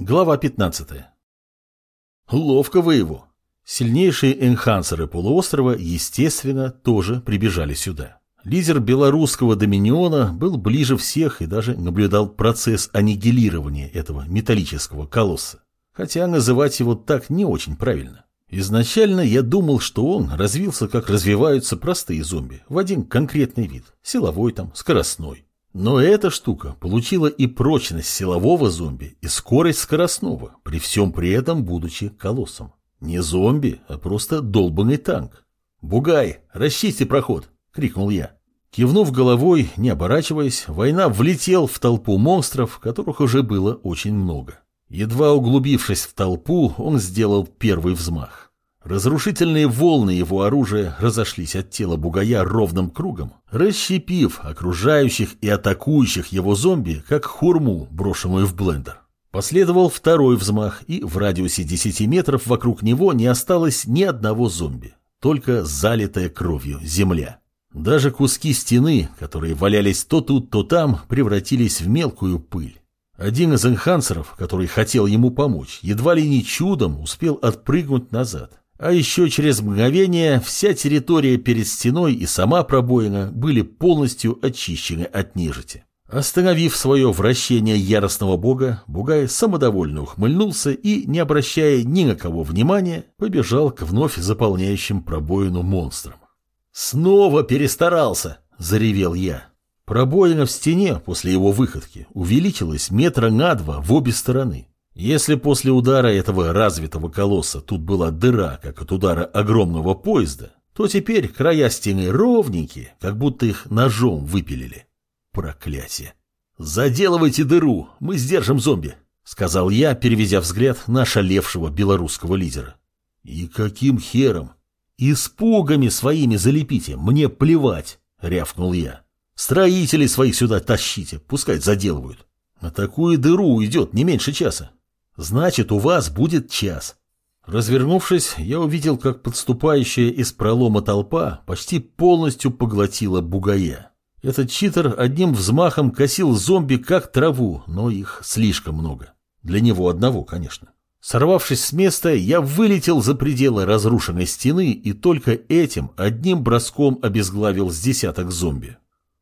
Глава 15. Ловко вы его. Сильнейшие энхансеры полуострова, естественно, тоже прибежали сюда. Лидер белорусского доминиона был ближе всех и даже наблюдал процесс аннигилирования этого металлического колосса. Хотя называть его так не очень правильно. Изначально я думал, что он развился, как развиваются простые зомби, в один конкретный вид. Силовой там, скоростной. Но эта штука получила и прочность силового зомби, и скорость скоростного, при всем при этом будучи колоссом. Не зомби, а просто долбанный танк. «Бугай, расчисти проход!» — крикнул я. Кивнув головой, не оборачиваясь, война влетел в толпу монстров, которых уже было очень много. Едва углубившись в толпу, он сделал первый взмах. Разрушительные волны его оружия разошлись от тела бугая ровным кругом, расщепив окружающих и атакующих его зомби, как хурму, брошенную в блендер. Последовал второй взмах, и в радиусе 10 метров вокруг него не осталось ни одного зомби, только залитая кровью земля. Даже куски стены, которые валялись то тут, то там, превратились в мелкую пыль. Один из энхансеров, который хотел ему помочь, едва ли не чудом успел отпрыгнуть назад. А еще через мгновение вся территория перед стеной и сама пробоина были полностью очищены от нежити. Остановив свое вращение яростного бога, Бугай самодовольно ухмыльнулся и, не обращая ни на кого внимания, побежал к вновь заполняющим пробоину монстрам. «Снова перестарался!» – заревел я. Пробоина в стене после его выходки увеличилась метра на два в обе стороны. Если после удара этого развитого колосса тут была дыра, как от удара огромного поезда, то теперь края стены ровненькие, как будто их ножом выпилили. Проклятие. «Заделывайте дыру, мы сдержим зомби», — сказал я, переведя взгляд на шалевшего белорусского лидера. «И каким хером? Испугами своими залепите, мне плевать», — рявкнул я. «Строителей своих сюда тащите, пускай заделывают. На такую дыру уйдет не меньше часа. Значит, у вас будет час. Развернувшись, я увидел, как подступающая из пролома толпа почти полностью поглотила бугая. Этот читер одним взмахом косил зомби как траву, но их слишком много. Для него одного, конечно. Сорвавшись с места, я вылетел за пределы разрушенной стены и только этим одним броском обезглавил с десяток зомби.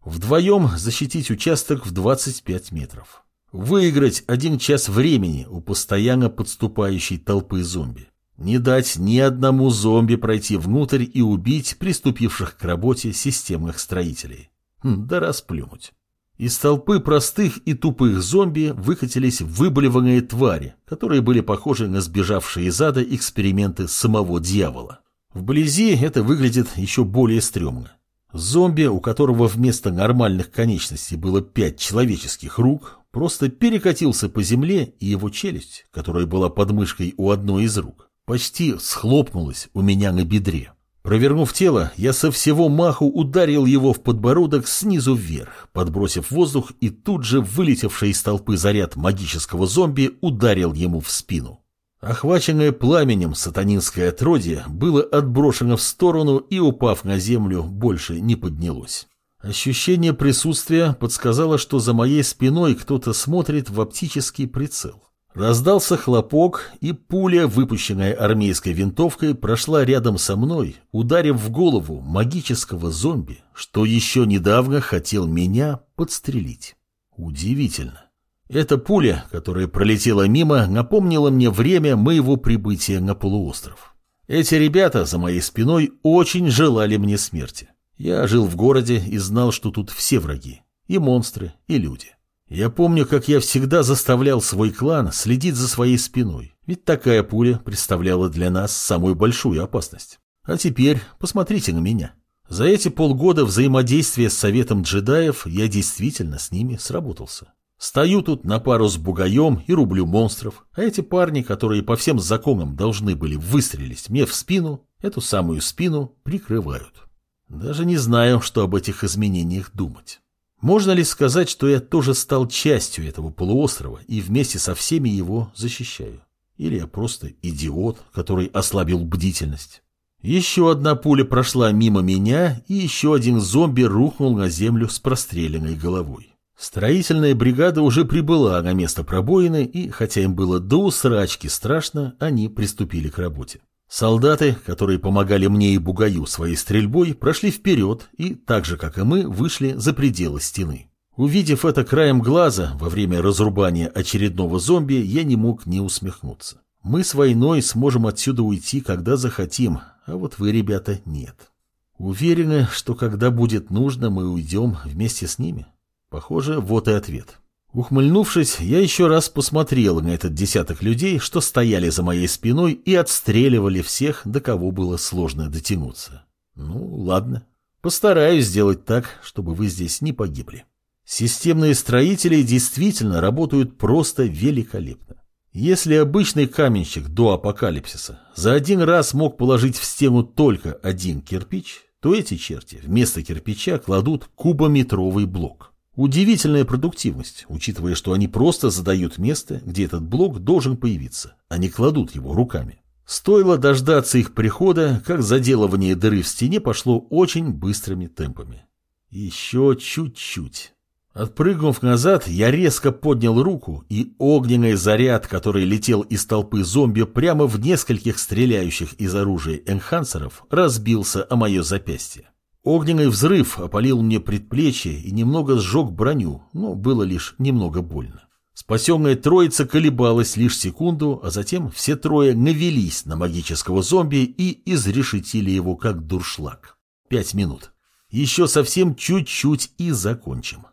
Вдвоем защитить участок в 25 метров. Выиграть один час времени у постоянно подступающей толпы зомби. Не дать ни одному зомби пройти внутрь и убить приступивших к работе системных строителей. Хм, да расплюнуть. Из толпы простых и тупых зомби выкатились выболеванные твари, которые были похожи на сбежавшие из ада эксперименты самого дьявола. Вблизи это выглядит еще более стрёмно. Зомби, у которого вместо нормальных конечностей было пять человеческих рук, просто перекатился по земле, и его челюсть, которая была под мышкой у одной из рук, почти схлопнулась у меня на бедре. Провернув тело, я со всего маху ударил его в подбородок снизу вверх, подбросив воздух, и тут же вылетевший из толпы заряд магического зомби ударил ему в спину. Охваченное пламенем сатанинское отродье было отброшено в сторону и, упав на землю, больше не поднялось. Ощущение присутствия подсказало, что за моей спиной кто-то смотрит в оптический прицел. Раздался хлопок, и пуля, выпущенная армейской винтовкой, прошла рядом со мной, ударив в голову магического зомби, что еще недавно хотел меня подстрелить. Удивительно. Эта пуля, которая пролетела мимо, напомнила мне время моего прибытия на полуостров. Эти ребята за моей спиной очень желали мне смерти. Я жил в городе и знал, что тут все враги. И монстры, и люди. Я помню, как я всегда заставлял свой клан следить за своей спиной. Ведь такая пуля представляла для нас самую большую опасность. А теперь посмотрите на меня. За эти полгода взаимодействия с Советом джедаев я действительно с ними сработался. Стою тут на пару с бугаем и рублю монстров, а эти парни, которые по всем законам должны были выстрелить мне в спину, эту самую спину прикрывают. Даже не знаю, что об этих изменениях думать. Можно ли сказать, что я тоже стал частью этого полуострова и вместе со всеми его защищаю? Или я просто идиот, который ослабил бдительность? Еще одна пуля прошла мимо меня, и еще один зомби рухнул на землю с простреленной головой. Строительная бригада уже прибыла на место пробоины, и, хотя им было до усрачки страшно, они приступили к работе. Солдаты, которые помогали мне и Бугаю своей стрельбой, прошли вперед и, так же как и мы, вышли за пределы стены. Увидев это краем глаза во время разрубания очередного зомби, я не мог не усмехнуться. Мы с войной сможем отсюда уйти, когда захотим, а вот вы, ребята, нет. Уверены, что когда будет нужно, мы уйдем вместе с ними? Похоже, вот и ответ. Ухмыльнувшись, я еще раз посмотрел на этот десяток людей, что стояли за моей спиной и отстреливали всех, до кого было сложно дотянуться. Ну, ладно. Постараюсь сделать так, чтобы вы здесь не погибли. Системные строители действительно работают просто великолепно. Если обычный каменщик до апокалипсиса за один раз мог положить в стену только один кирпич, то эти черти вместо кирпича кладут кубометровый блок. Удивительная продуктивность, учитывая, что они просто задают место, где этот блок должен появиться, а не кладут его руками. Стоило дождаться их прихода, как заделывание дыры в стене пошло очень быстрыми темпами. Еще чуть-чуть. Отпрыгнув назад, я резко поднял руку, и огненный заряд, который летел из толпы зомби прямо в нескольких стреляющих из оружия энхансеров, разбился о мое запястье. Огненный взрыв опалил мне предплечье и немного сжег броню, но было лишь немного больно. Спасенная троица колебалась лишь секунду, а затем все трое навелись на магического зомби и изрешетили его как дуршлаг. Пять минут. Еще совсем чуть-чуть и закончим.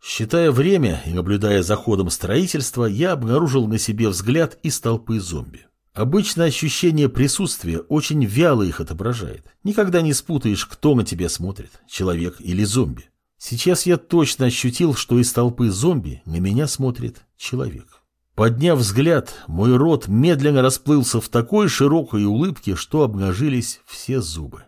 Считая время и наблюдая за ходом строительства, я обнаружил на себе взгляд из толпы зомби. Обычно ощущение присутствия очень вяло их отображает. Никогда не спутаешь, кто на тебя смотрит, человек или зомби. Сейчас я точно ощутил, что из толпы зомби на меня смотрит человек. Подняв взгляд, мой рот медленно расплылся в такой широкой улыбке, что обнажились все зубы.